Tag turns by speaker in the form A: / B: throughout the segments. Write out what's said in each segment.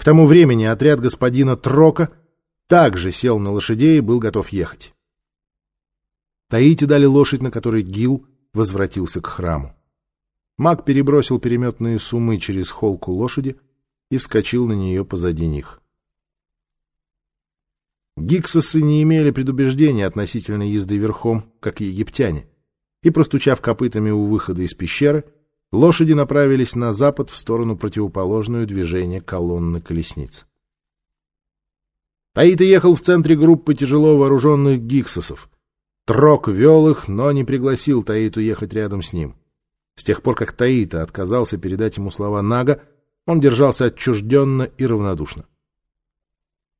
A: К тому времени отряд господина Трока также сел на лошадей и был готов ехать. Таити дали лошадь, на которой Гил возвратился к храму. Маг перебросил переметные суммы через холку лошади и вскочил на нее позади них. Гиксосы не имели предубеждения относительно езды верхом, как египтяне, и, простучав копытами у выхода из пещеры, лошади направились на запад в сторону противоположную движения колонны колесниц. Таита ехал в центре группы тяжело вооруженных гиксосов. Трок вел их, но не пригласил Таиту ехать рядом с ним. С тех пор, как Таита отказался передать ему слова Нага, он держался отчужденно и равнодушно.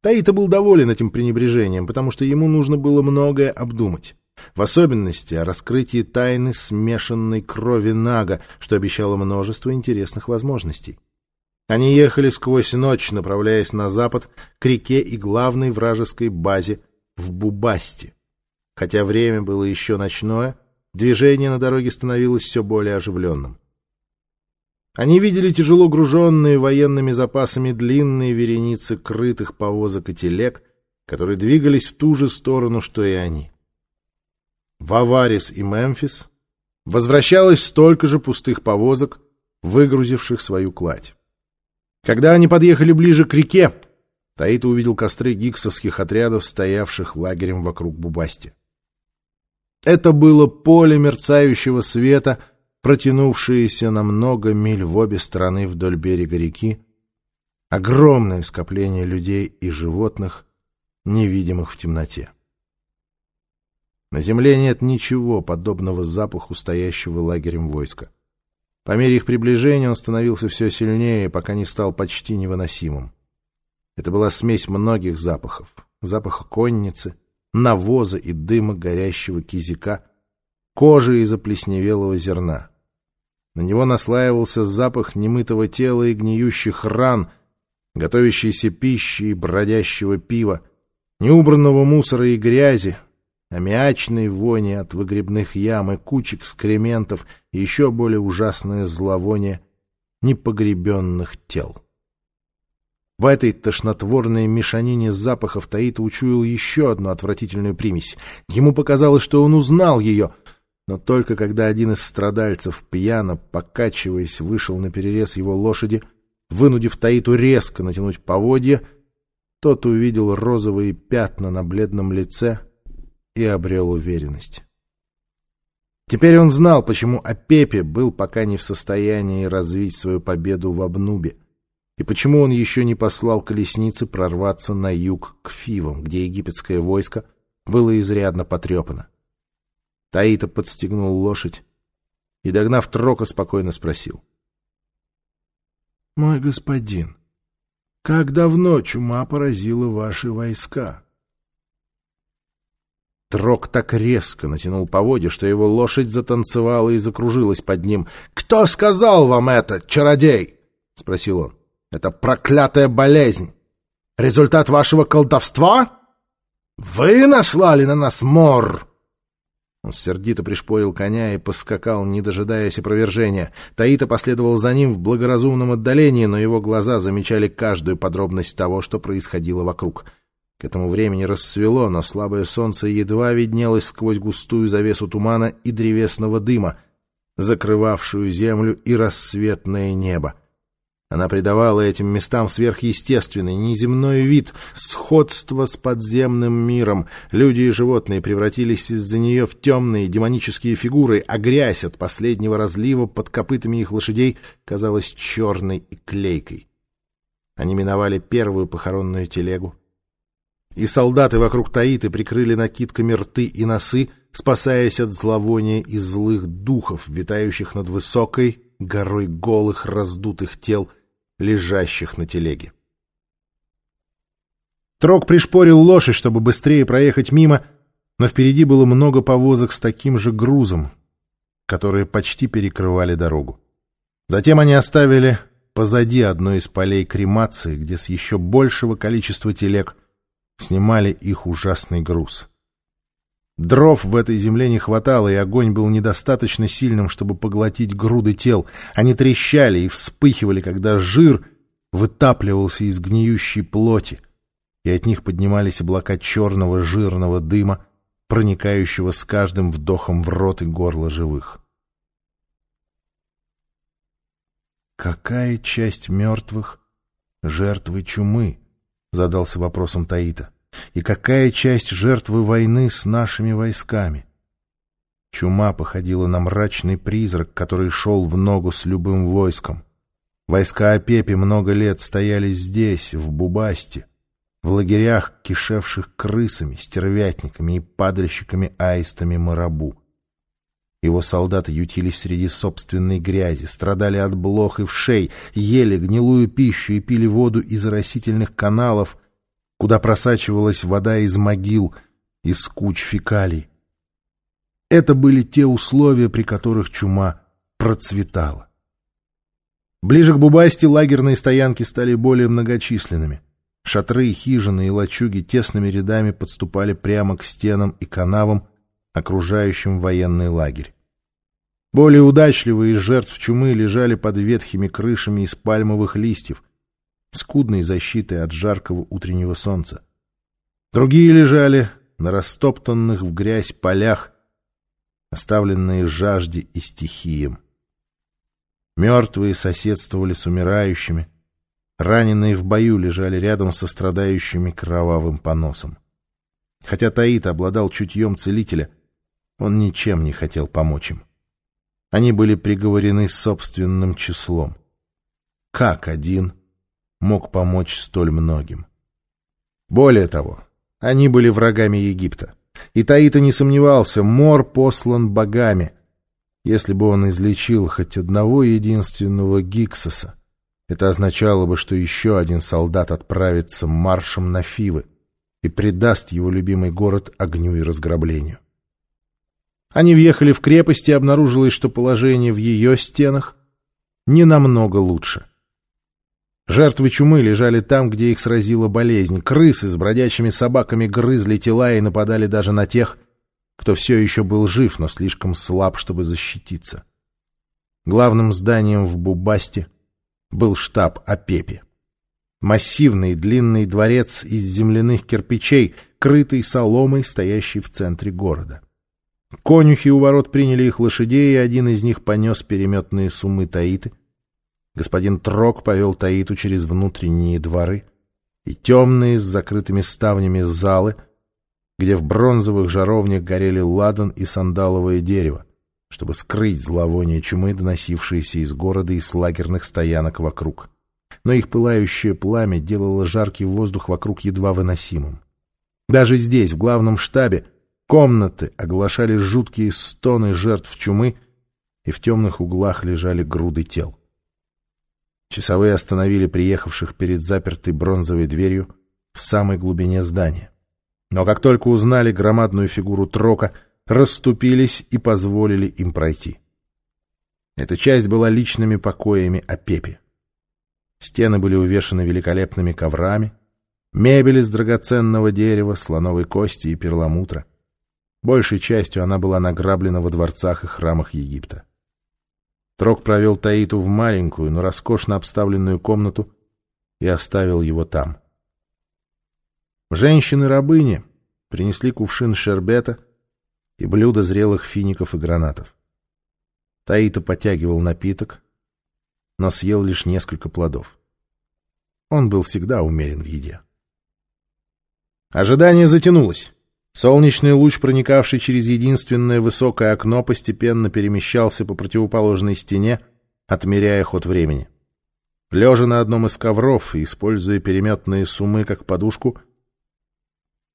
A: Таита был доволен этим пренебрежением, потому что ему нужно было многое обдумать. В особенности о раскрытии тайны смешанной крови Нага, что обещало множество интересных возможностей. Они ехали сквозь ночь, направляясь на запад, к реке и главной вражеской базе в Бубасте. Хотя время было еще ночное, движение на дороге становилось все более оживленным. Они видели тяжело груженные военными запасами длинные вереницы крытых повозок и телег, которые двигались в ту же сторону, что и они. В Аварис и Мемфис возвращалось столько же пустых повозок, выгрузивших свою кладь. Когда они подъехали ближе к реке, Таита увидел костры гиксовских отрядов, стоявших лагерем вокруг Бубасти. Это было поле мерцающего света — протянувшиеся на много миль в обе стороны вдоль берега реки, огромное скопление людей и животных, невидимых в темноте. На земле нет ничего подобного запаху стоящего лагерем войска. По мере их приближения он становился все сильнее, пока не стал почти невыносимым. Это была смесь многих запахов. Запаха конницы, навоза и дыма горящего кизика, кожи и заплесневелого зерна. На него наслаивался запах немытого тела и гниющих ран, готовящейся пищи и бродящего пива, неубранного мусора и грязи, аммиачной вони от выгребных ям и кучек скрементов и еще более ужасное зловоние непогребенных тел. В этой тошнотворной мешанине запахов Таита учуял еще одну отвратительную примесь. Ему показалось, что он узнал ее — но только когда один из страдальцев, пьяно покачиваясь, вышел на перерез его лошади, вынудив Таиту резко натянуть поводья, тот увидел розовые пятна на бледном лице и обрел уверенность. Теперь он знал, почему Апепе был пока не в состоянии развить свою победу в Обнубе, и почему он еще не послал колесницы прорваться на юг к Фивам, где египетское войско было изрядно потрепано. Таита подстегнул лошадь и, догнав Трока, спокойно спросил. — Мой господин, как давно чума поразила ваши войска? Трок так резко натянул поводья, что его лошадь затанцевала и закружилась под ним. — Кто сказал вам это, чародей? — спросил он. — Это проклятая болезнь. Результат вашего колдовства? Вы наслали на нас мор! — он сердито пришпорил коня и поскакал, не дожидаясь опровержения. Таита последовал за ним в благоразумном отдалении, но его глаза замечали каждую подробность того, что происходило вокруг. К этому времени рассвело, но слабое солнце едва виднелось сквозь густую завесу тумана и древесного дыма, закрывавшую землю и рассветное небо. Она придавала этим местам сверхъестественный, неземной вид, сходство с подземным миром. Люди и животные превратились из-за нее в темные демонические фигуры, а грязь от последнего разлива под копытами их лошадей казалась черной и клейкой. Они миновали первую похоронную телегу. И солдаты вокруг Таиты прикрыли накидками рты и носы, спасаясь от зловония и злых духов, витающих над высокой горой голых раздутых тел — лежащих на телеге. Трок пришпорил лошадь, чтобы быстрее проехать мимо, но впереди было много повозок с таким же грузом, которые почти перекрывали дорогу. Затем они оставили позади одной из полей кремации, где с еще большего количества телег снимали их ужасный груз. Дров в этой земле не хватало, и огонь был недостаточно сильным, чтобы поглотить груды тел. Они трещали и вспыхивали, когда жир вытапливался из гниющей плоти, и от них поднимались облака черного жирного дыма, проникающего с каждым вдохом в рот и горло живых. «Какая часть мертвых — жертвы чумы?» — задался вопросом Таита. «И какая часть жертвы войны с нашими войсками?» Чума походила на мрачный призрак, который шел в ногу с любым войском. Войска Опепи много лет стояли здесь, в Бубасте, в лагерях, кишевших крысами, стервятниками и падальщиками-аистами Марабу. Его солдаты ютились среди собственной грязи, страдали от блох и вшей, ели гнилую пищу и пили воду из растительных каналов, куда просачивалась вода из могил, из куч фекалий. Это были те условия, при которых чума процветала. Ближе к Бубасти лагерные стоянки стали более многочисленными. Шатры, хижины и лачуги тесными рядами подступали прямо к стенам и канавам, окружающим военный лагерь. Более удачливые из жертв чумы лежали под ветхими крышами из пальмовых листьев, скудной защитой от жаркого утреннего солнца. Другие лежали на растоптанных в грязь полях, оставленные жажде и стихиям. Мертвые соседствовали с умирающими, Раненые в бою лежали рядом со страдающими кровавым поносом. Хотя Таит обладал чутьем целителя, он ничем не хотел помочь им. Они были приговорены собственным числом. Как один мог помочь столь многим? Более того, они были врагами Египта. И Таита не сомневался, мор послан богами. Если бы он излечил хоть одного единственного Гиксоса, это означало бы, что еще один солдат отправится маршем на Фивы и предаст его любимый город огню и разграблению. Они въехали в крепость, и обнаружилось, что положение в ее стенах не намного лучше. Жертвы чумы лежали там, где их сразила болезнь. Крысы с бродячими собаками грызли тела и нападали даже на тех, кто все еще был жив, но слишком слаб, чтобы защититься. Главным зданием в Бубасте — был штаб Апепи. Массивный длинный дворец из земляных кирпичей, крытый соломой, стоящий в центре города. Конюхи у ворот приняли их лошадей, и один из них понес переметные суммы Таиты. Господин Трок повел Таиту через внутренние дворы и темные с закрытыми ставнями залы, где в бронзовых жаровнях горели ладан и сандаловое дерево чтобы скрыть зловоние чумы, доносившееся из города и с лагерных стоянок вокруг. Но их пылающее пламя делало жаркий воздух вокруг едва выносимым. Даже здесь, в главном штабе, комнаты оглашали жуткие стоны жертв чумы, и в темных углах лежали груды тел. Часовые остановили приехавших перед запертой бронзовой дверью в самой глубине здания. Но как только узнали громадную фигуру Трока — расступились и позволили им пройти. Эта часть была личными покоями Апепи. Стены были увешаны великолепными коврами, мебель из драгоценного дерева, слоновой кости и перламутра. Большей частью она была награблена во дворцах и храмах Египта. Трок провел Таиту в маленькую, но роскошно обставленную комнату и оставил его там. Женщины-рабыни принесли кувшин шербета — и блюдо зрелых фиников и гранатов. Таита потягивал напиток, но съел лишь несколько плодов. Он был всегда умерен в еде. Ожидание затянулось. Солнечный луч, проникавший через единственное высокое окно, постепенно перемещался по противоположной стене, отмеряя ход времени. Лежа на одном из ковров и используя переметные суммы как подушку,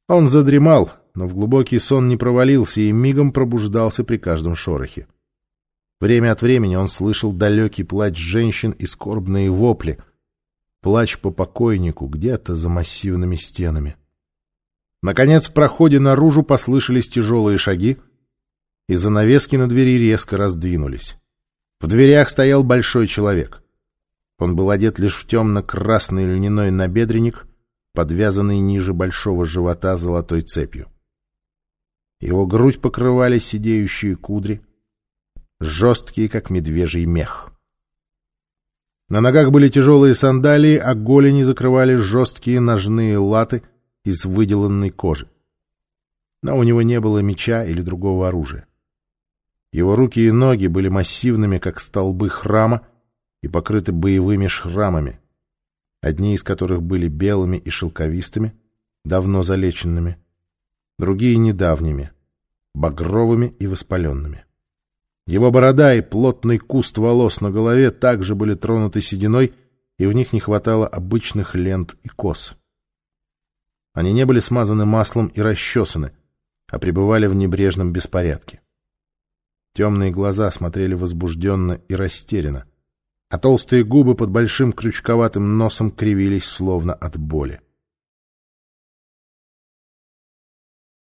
A: он задремал, но в глубокий сон не провалился и мигом пробуждался при каждом шорохе. Время от времени он слышал далекий плач женщин и скорбные вопли. Плач по покойнику где-то за массивными стенами. Наконец в проходе наружу послышались тяжелые шаги, и занавески на двери резко раздвинулись. В дверях стоял большой человек. Он был одет лишь в темно-красный льняной набедренник, подвязанный ниже большого живота золотой цепью. Его грудь покрывали сидеющие кудри, жесткие, как медвежий мех. На ногах были тяжелые сандалии, а голени закрывали жесткие ножные латы из выделанной кожи. Но у него не было меча или другого оружия. Его руки и ноги были массивными, как столбы храма, и покрыты боевыми шрамами, одни из которых были белыми и шелковистыми, давно залеченными, другие — недавними, багровыми и воспаленными. Его борода и плотный куст волос на голове также были тронуты сединой, и в них не хватало обычных лент и кос. Они не были смазаны маслом и расчесаны, а пребывали в небрежном беспорядке. Темные глаза смотрели возбужденно и растерянно, а толстые губы под большим крючковатым носом кривились словно от боли.